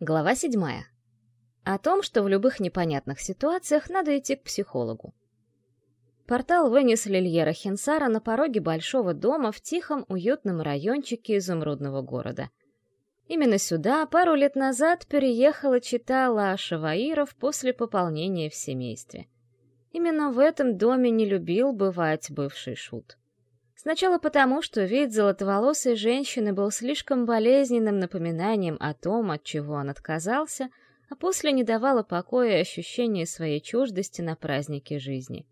Глава седьмая. О том, что в любых непонятных ситуациях надо идти к психологу. Портал вынес Лильера Хенсара на пороге большого дома в тихом, уютном райончике изумрудного города. Именно сюда пару лет назад переехала чита Лаша Ваиров после пополнения в семействе. Именно в этом доме не любил бывать бывший шут. Сначала потому, что вид золотоволосой женщины был слишком болезненным напоминанием о том, от чего он отказался, а после не давало покоя ощущение своей чуждости на празднике жизни.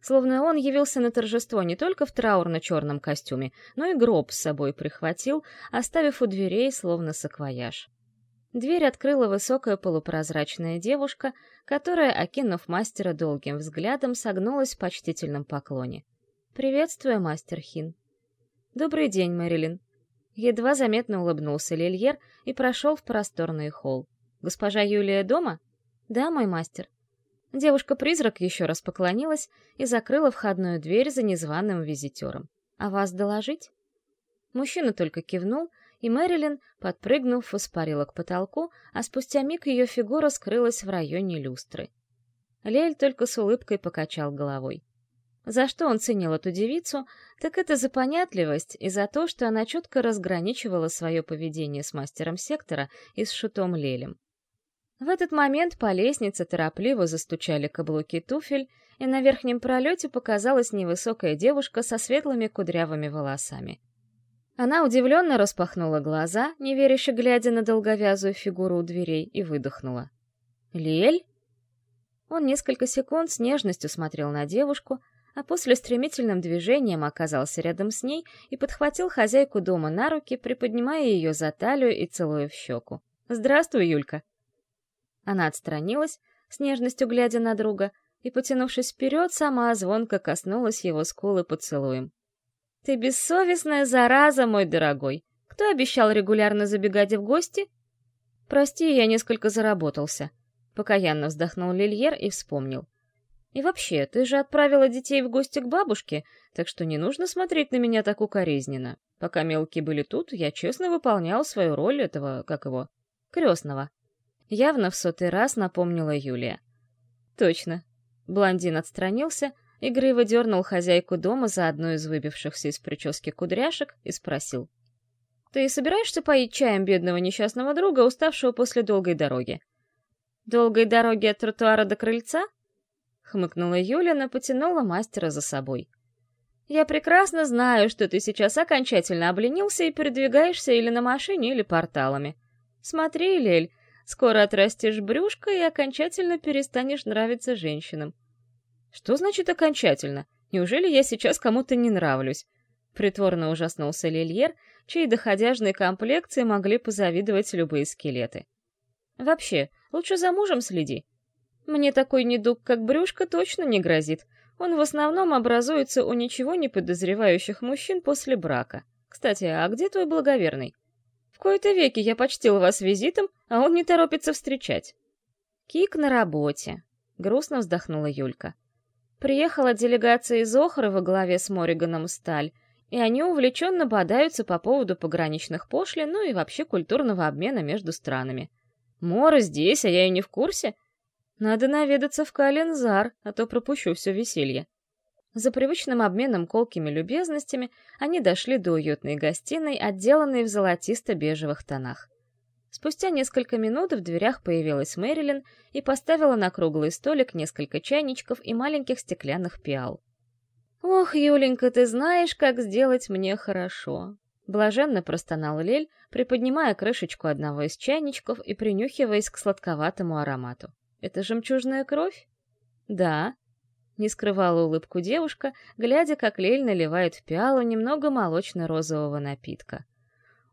Словно он явился на торжество не только в траурно-черном костюме, но и гроб с собой прихватил, оставив у дверей словно саквояж. Дверь открыла высокая полупрозрачная девушка, которая, окинув мастера долгим взглядом, согнулась в почтительном поклоне. «Приветствую, мастер Хин». «Добрый день, Мэрилин». Едва заметно улыбнулся Лильер и прошел в просторный холл. «Госпожа Юлия дома?» «Да, мой мастер». Девушка-призрак еще раз поклонилась и закрыла входную дверь за незваным визитером. «А вас доложить?» Мужчина только кивнул, и Мэрилин, подпрыгнув, воспарила к потолку, а спустя миг ее фигура скрылась в районе люстры. Лель только с улыбкой покачал головой. За что он ценил эту девицу, так это за понятливость и за то, что она четко разграничивала свое поведение с мастером сектора и с шутом Лелем. В этот момент по лестнице торопливо застучали каблуки туфель, и на верхнем пролете показалась невысокая девушка со светлыми кудрявыми волосами. Она удивленно распахнула глаза, неверяще глядя на долговязую фигуру у дверей, и выдохнула. «Лель?» Он несколько секунд с нежностью смотрел на девушку, а после стремительным движением оказался рядом с ней и подхватил хозяйку дома на руки, приподнимая ее за талию и целуя в щеку. «Здравствуй, Юлька!» Она отстранилась, с нежностью глядя на друга, и, потянувшись вперед, сама звонко коснулась его скулы поцелуем. «Ты бессовестная зараза, мой дорогой! Кто обещал регулярно забегать в гости?» «Прости, я несколько заработался», — покаянно вздохнул Лильер и вспомнил. И вообще, ты же отправила детей в гости к бабушке, так что не нужно смотреть на меня так укоризненно. Пока мелкие были тут, я честно выполнял свою роль этого, как его, крестного. Явно в сотый раз напомнила Юлия. Точно. Блондин отстранился, игриво дернул хозяйку дома за одну из выбившихся из прически кудряшек и спросил. «Ты собираешься поить чаем бедного несчастного друга, уставшего после долгой дороги?» «Долгой дороги от тротуара до крыльца?» Хмыкнула Юля, но потянула мастера за собой. Я прекрасно знаю, что ты сейчас окончательно обленился и передвигаешься или на машине, или порталами. Смотри, Лель, скоро отрастешь брюшко и окончательно перестанешь нравиться женщинам. Что значит окончательно? Неужели я сейчас кому-то не нравлюсь? Притворно ужаснулся Лильер, чьей доходяжной комплекции могли позавидовать любые скелеты. Вообще, лучше за мужем следи. Мне такой недуг, как брюшко, точно не грозит. Он в основном образуется у ничего не подозревающих мужчин после брака. Кстати, а где твой благоверный? В кои-то веки я почтил вас визитом, а он не торопится встречать. Кик на работе. Грустно вздохнула Юлька. Приехала делегация из Охры во главе с Мориганом Сталь, и они увлеченно бодаются по поводу пограничных пошлин, ну и вообще культурного обмена между странами. Мора здесь, а я и не в курсе. Надо наведаться в Калензар, а то пропущу все веселье. За привычным обменом колкими любезностями они дошли до уютной гостиной, отделанной в золотисто-бежевых тонах. Спустя несколько минут в дверях появилась Мэрилин и поставила на круглый столик несколько чайничков и маленьких стеклянных пиал. «Ох, Юленька, ты знаешь, как сделать мне хорошо!» Блаженно простонал Лель, приподнимая крышечку одного из чайничков и принюхиваясь к сладковатому аромату. Это жемчужная кровь? Да. Не скрывала улыбку девушка, глядя, как Лель наливает в пиалу немного молочно-розового напитка.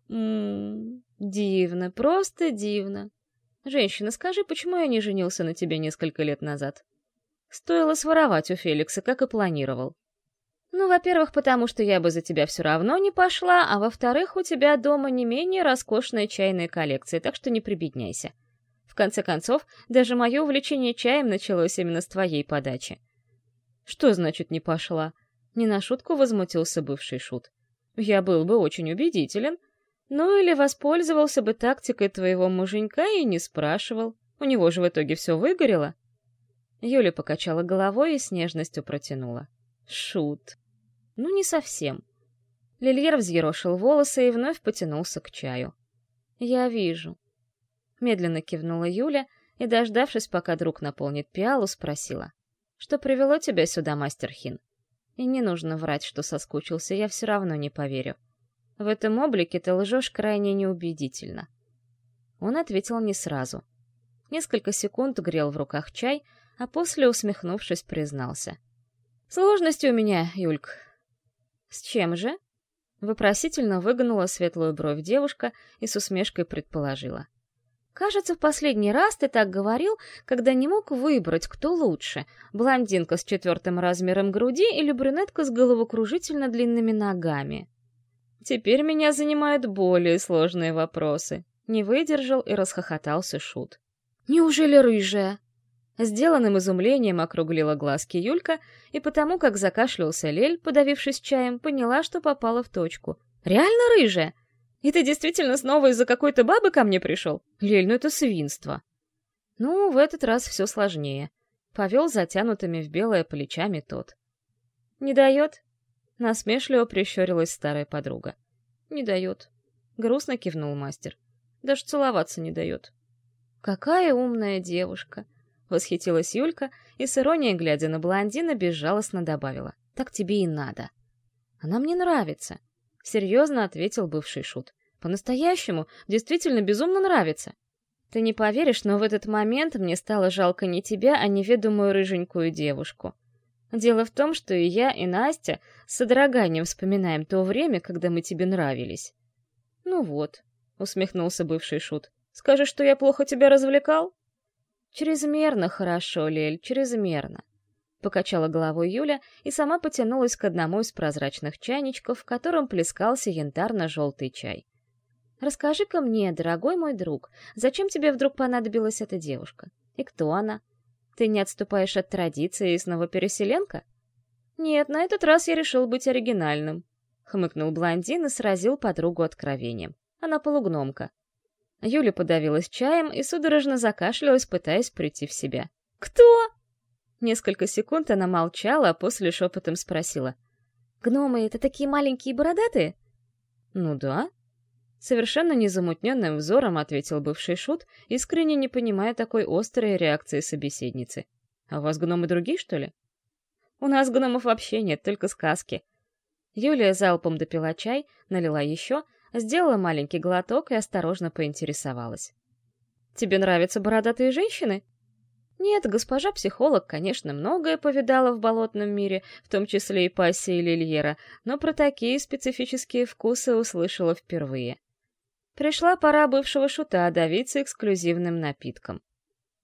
Ммм, дивно, просто дивно. Женщина, скажи, почему я не женился на тебе несколько лет назад? Стоило своровать у Феликса, как и планировал. Ну, во-первых, потому что я бы за тебя все равно не пошла, а во-вторых, у тебя дома не менее роскошная чайная коллекция, так что не прибедняйся конце концов, даже мое увлечение чаем началось именно с твоей подачи. Что значит не пошла? Не на шутку возмутился бывший шут. Я был бы очень убедителен. Ну или воспользовался бы тактикой твоего муженька и не спрашивал. У него же в итоге все выгорело. Юля покачала головой и с нежностью протянула. Шут. Ну, не совсем. Лильер взъерошил волосы и вновь потянулся к чаю. «Я вижу». Медленно кивнула Юля и, дождавшись, пока друг наполнит пиалу, спросила. «Что привело тебя сюда, мастер Хин?» И не нужно врать, что соскучился, я все равно не поверю. В этом облике ты лжешь крайне неубедительно. Он ответил не сразу. Несколько секунд грел в руках чай, а после, усмехнувшись, признался. «Сложности у меня, Юльк». «С чем же?» Вопросительно выгнула светлую бровь девушка и с усмешкой предположила. «Кажется, в последний раз ты так говорил, когда не мог выбрать, кто лучше — блондинка с четвертым размером груди или брюнетка с головокружительно длинными ногами». Теперь меня занимают более сложные вопросы. Не выдержал и расхохотался Шут. «Неужели рыжая?» Сделанным изумлением округлила глазки Юлька, и потому, как закашлялся Лель, подавившись чаем, поняла, что попала в точку. «Реально рыжая? И ты действительно снова из-за какой-то бабы ко мне пришел? Лель, ну это свинство!» Ну, в этот раз все сложнее. Повел затянутыми в белое плечами тот. «Не дает?» Насмешливо прищурилась старая подруга. «Не дает». Грустно кивнул мастер. «Даже целоваться не дает». «Какая умная девушка!» Восхитилась Юлька и с иронией, глядя на блондина, безжалостно добавила. «Так тебе и надо». «Она мне нравится», — серьезно ответил бывший шут. «По-настоящему, действительно безумно нравится. Ты не поверишь, но в этот момент мне стало жалко не тебя, а неведомую рыженькую девушку. Дело в том, что и я, и Настя с содроганием вспоминаем то время, когда мы тебе нравились. Ну вот, усмехнулся бывший шут. Скажешь, что я плохо тебя развлекал? Чрезмерно хорошо, Лель, чрезмерно. Покачала головой Юля и сама потянулась к одному из прозрачных чайничков, в котором плескался янтарно-желтый чай. «Расскажи-ка мне, дорогой мой друг, зачем тебе вдруг понадобилась эта девушка? И кто она? Ты не отступаешь от традиции и снова переселенка? Нет, на этот раз я решил быть оригинальным. Хмыкнул блондин и сразил подругу откровением. Она полугномка. Юля подавилась чаем и судорожно закашлялась, пытаясь прийти в себя. «Кто?» Несколько секунд она молчала, а после шепотом спросила. «Гномы — это такие маленькие бородатые?» «Ну да», Совершенно незамутненным взором ответил бывший шут, искренне не понимая такой острой реакции собеседницы. «А у вас гномы другие, что ли?» «У нас гномов вообще нет, только сказки». Юлия залпом допила чай, налила еще, сделала маленький глоток и осторожно поинтересовалась. «Тебе нравятся бородатые женщины?» Нет, госпожа психолог, конечно, многое повидала в болотном мире, в том числе и пассии Лильера, но про такие специфические вкусы услышала впервые. Пришла пора бывшего шута давиться эксклюзивным напитком.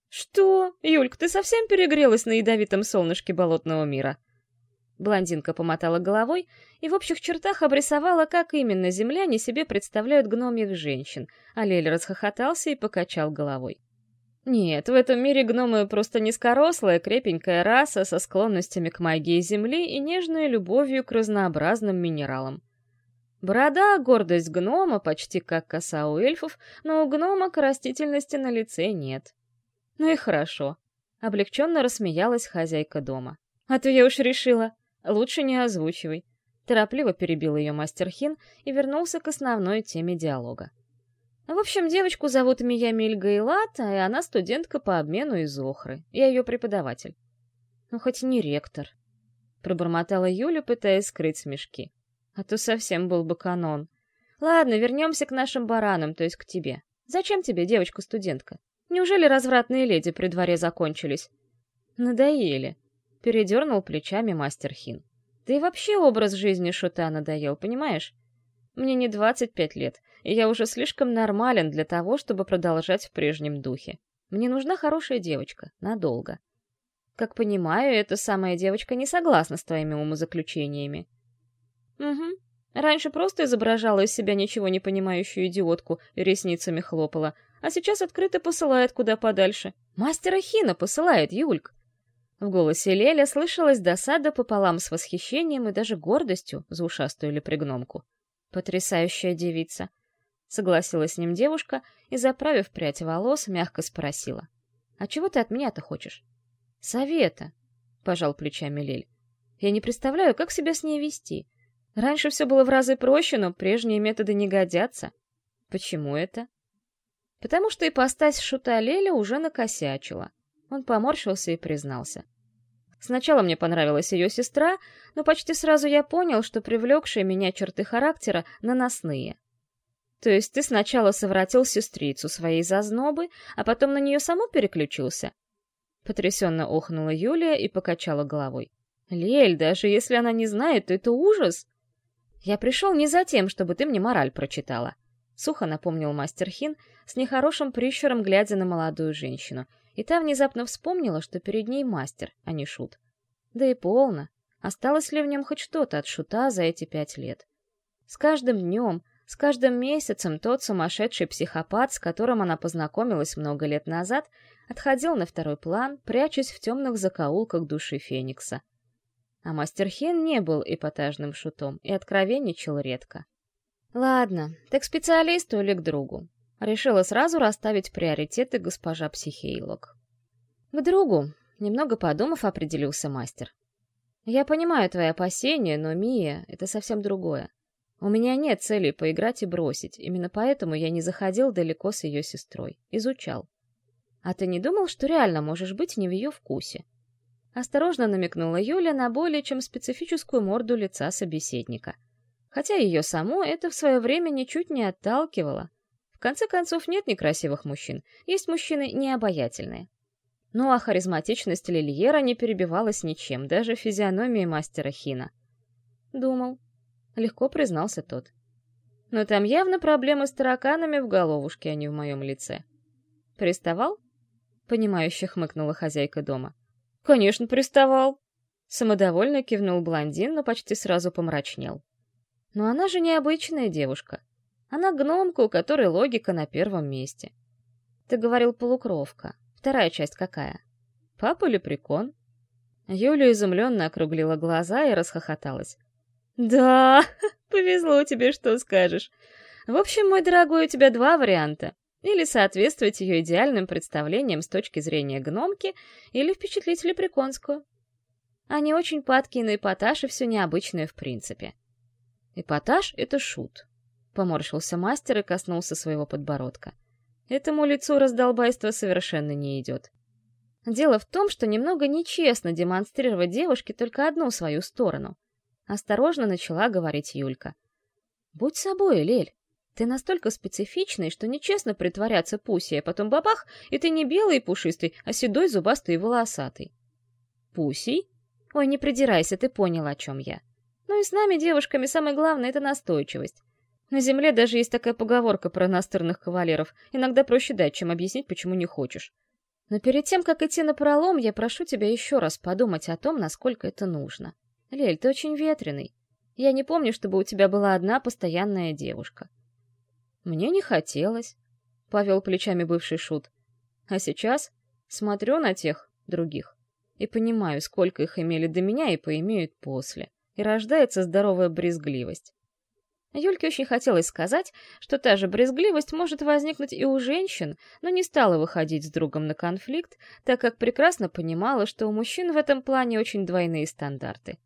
«Что? Юлька, ты совсем перегрелась на ядовитом солнышке болотного мира?» Блондинка помотала головой и в общих чертах обрисовала, как именно земляне себе представляют гномьих женщин, а Лель расхохотался и покачал головой. Нет, в этом мире гномы просто низкорослая, крепенькая раса со склонностями к магии Земли и нежной любовью к разнообразным минералам. Борода — гордость гнома, почти как коса у эльфов, но у гнома растительности на лице нет. Ну и хорошо. Облегченно рассмеялась хозяйка дома. А то я уж решила, лучше не озвучивай. Торопливо перебил ее мастер Хин и вернулся к основной теме диалога. В общем, девочку зовут Мия Мильга Илат, и она студентка по обмену из Охры. Я ее преподаватель. Ну, хоть не ректор. Пробормотала Юля, пытаясь скрыть смешки. А то совсем был бы канон. Ладно, вернемся к нашим баранам, то есть к тебе. Зачем тебе девочка-студентка? Неужели развратные леди при дворе закончились? Надоели. Передернул плечами мастер Хин. Да и вообще образ жизни шута надоел, понимаешь? Мне не 25 лет, и я уже слишком нормален для того, чтобы продолжать в прежнем духе. Мне нужна хорошая девочка, надолго. Как понимаю, эта самая девочка не согласна с твоими умозаключениями. Угу. Раньше просто изображала из себя ничего не понимающую идиотку и ресницами хлопала, а сейчас открыто посылает куда подальше. Мастера Хина посылает, Юльк. В голосе Леля слышалась досада пополам с восхищением и даже гордостью за ушастую или пригномку. Потрясающая девица. Согласилась с ним девушка и, заправив прядь волос, мягко спросила. «А чего ты от меня-то хочешь?» «Совета», — пожал плечами Лель. «Я не представляю, как себя с ней вести. Раньше все было в разы проще, но прежние методы не годятся». «Почему это?» «Потому что ипостась шута Леля уже накосячила». Он поморщился и признался. Сначала мне понравилась ее сестра, но почти сразу я понял, что привлекшие меня черты характера наносные. То есть ты сначала совратил сестрицу своей зазнобы, а потом на нее саму переключился? Потрясенно охнула Юлия и покачала головой. Лель, даже если она не знает, то это ужас. Я пришел не за тем, чтобы ты мне мораль прочитала. Сухо напомнил мастер Хин, с нехорошим прищуром глядя на молодую женщину — и та внезапно вспомнила, что перед ней мастер, а не шут. Да и полно. Осталось ли в нем хоть что-то от шута за эти пять лет? С каждым днем, с каждым месяцем тот сумасшедший психопат, с которым она познакомилась много лет назад, отходил на второй план, прячась в темных закоулках души Феникса. А мастер Хин не был эпатажным шутом и откровенничал редко. «Ладно, ты к специалисту или к другу? Решила сразу расставить приоритеты госпожа Психейлок. К другу, немного подумав, определился мастер. Я понимаю твои опасения, но, Мия, это совсем другое. У меня нет цели поиграть и бросить, именно поэтому я не заходил далеко с ее сестрой. Изучал. А ты не думал, что реально можешь быть не в ее вкусе? Осторожно намекнула Юля на более чем специфическую морду лица собеседника. Хотя ее саму это в свое время ничуть не отталкивало конце концов, нет некрасивых мужчин, есть мужчины необаятельные. Ну а харизматичность Лильера не перебивалась ничем, даже физиономией мастера Хина. Думал. Легко признался тот. Но там явно проблемы с тараканами в головушке, а не в моем лице. Приставал? Понимающе хмыкнула хозяйка дома. Конечно, приставал. Самодовольно кивнул блондин, но почти сразу помрачнел. Но она же необычная девушка. Она гномка, у которой логика на первом месте. Ты говорил полукровка. Вторая часть какая? Папа прикон? Юля изумленно округлила глаза и расхохоталась. «Да, повезло тебе, что скажешь. В общем, мой дорогой, у тебя два варианта. Или соответствовать ее идеальным представлениям с точки зрения гномки, или впечатлить лепреконскую. Они очень падкие на эпатаж и все необычное в принципе. Эпатаж — это шут. Поморщился мастер и коснулся своего подбородка. Этому лицу раздолбайство совершенно не идет. Дело в том, что немного нечестно демонстрировать девушке только одну свою сторону. Осторожно начала говорить Юлька. «Будь собой, Лель. Ты настолько специфичный, что нечестно притворяться пусей, а потом бабах, и ты не белый и пушистый, а седой, зубастый и волосатый». «Пусей? Ой, не придирайся, ты понял, о чем я. Ну и с нами, девушками, самое главное — это настойчивость. На земле даже есть такая поговорка про настырных кавалеров. Иногда проще дать, чем объяснить, почему не хочешь. Но перед тем, как идти на пролом, я прошу тебя еще раз подумать о том, насколько это нужно. Лель, ты очень ветреный. Я не помню, чтобы у тебя была одна постоянная девушка. Мне не хотелось, — повел плечами бывший шут. А сейчас смотрю на тех других и понимаю, сколько их имели до меня и поимеют после. И рождается здоровая брезгливость. Юльке очень хотелось сказать, что та же брезгливость может возникнуть и у женщин, но не стала выходить с другом на конфликт, так как прекрасно понимала, что у мужчин в этом плане очень двойные стандарты.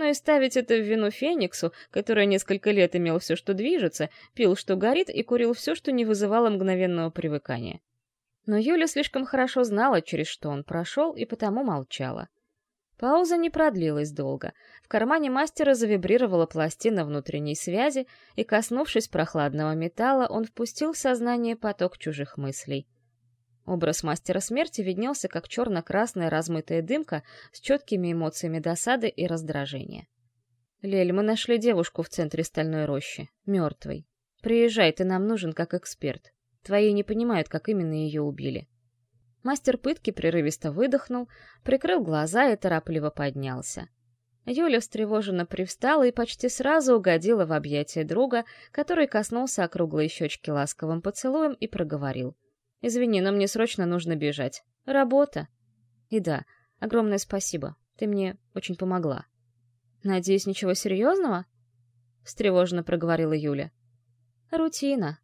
Но и ставить это в вину Фениксу, который несколько лет имел все, что движется, пил, что горит, и курил все, что не вызывало мгновенного привыкания. Но Юля слишком хорошо знала, через что он прошел, и потому молчала. Пауза не продлилась долго. В кармане мастера завибрировала пластина внутренней связи, и, коснувшись прохладного металла, он впустил в сознание поток чужих мыслей. Образ мастера смерти виднелся, как черно-красная размытая дымка с четкими эмоциями досады и раздражения. «Лель, мы нашли девушку в центре стальной рощи, мертвой. Приезжай, ты нам нужен как эксперт. Твои не понимают, как именно ее убили». Мастер пытки прерывисто выдохнул, прикрыл глаза и торопливо поднялся. Юля встревоженно привстала и почти сразу угодила в объятия друга, который коснулся округлой щечки ласковым поцелуем и проговорил. «Извини, но мне срочно нужно бежать. Работа». «И да, огромное спасибо. Ты мне очень помогла». «Надеюсь, ничего серьезного?» — встревоженно проговорила Юля. «Рутина»,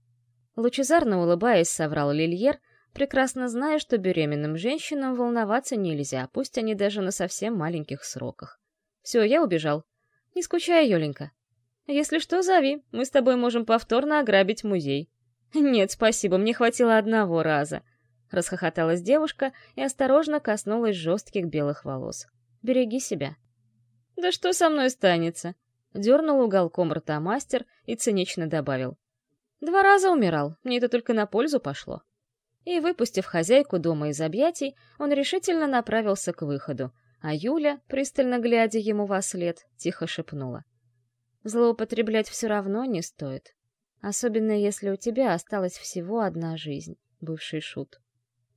Лучезарно улыбаясь, соврал Лильер, прекрасно зная, что беременным женщинам волноваться нельзя, пусть они даже на совсем маленьких сроках. Все, я убежал. Не скучай, Юленька. Если что, зови, мы с тобой можем повторно ограбить музей. Нет, спасибо, мне хватило одного раза. Расхохоталась девушка и осторожно коснулась жестких белых волос. Береги себя. Да что со мной станется? Дернул уголком рта мастер и цинично добавил. Два раза умирал, мне это только на пользу пошло. И, выпустив хозяйку дома из объятий, он решительно направился к выходу, а Юля, пристально глядя ему во след, тихо шепнула. «Злоупотреблять все равно не стоит, особенно если у тебя осталась всего одна жизнь, бывший шут».